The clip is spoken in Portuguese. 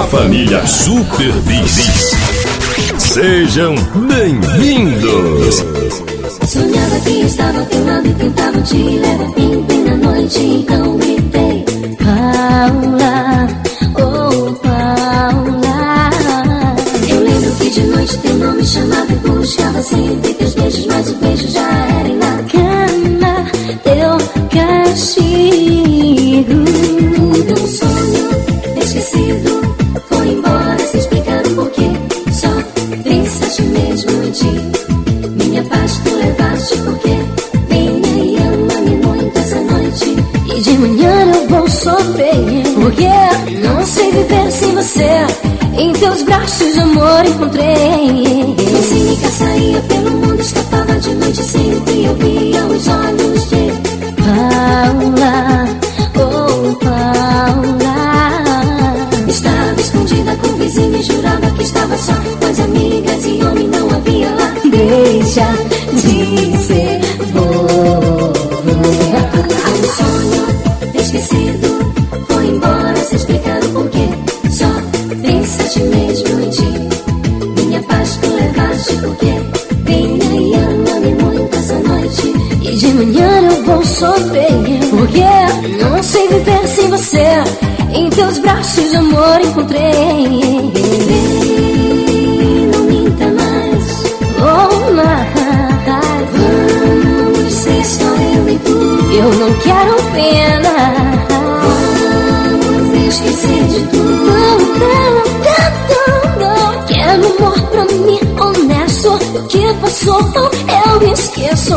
da Super Bis. Sejam bem-vindos. Sonhava que estava teu lado e tentava te levar bem, bem na noite, então gritei. Paula, oh Paula. Eu lembro que de noite teu nome chamava e buscava sempre teus beijos, mas o beijo já foi embora sem explicar o porquê. Só pensaste mesmo em ti. Minha paz tu levaste porque Venha e ama-me muito essa noite E de manhã eu vou sofrer Porque não sei viver sem você Em teus braços amor encontrei Você me saía pelo mundo estava só com as amigas E homem não havia lá. Deixa de ser bobo Um sonho esquecido. Foi embora sem explicar o porquê. Só pensaste mesmo em ti. Minha paz tu levaste porque Venha e ama-me muito essa noite. E de manhã eu vou sofrer Porque não sei viver sem você. Em teus braços amor encontrei quero pena. Vamos esquecer de tudo Não, não, não, não Quero amor pra mim honesto. O que passou eu esqueço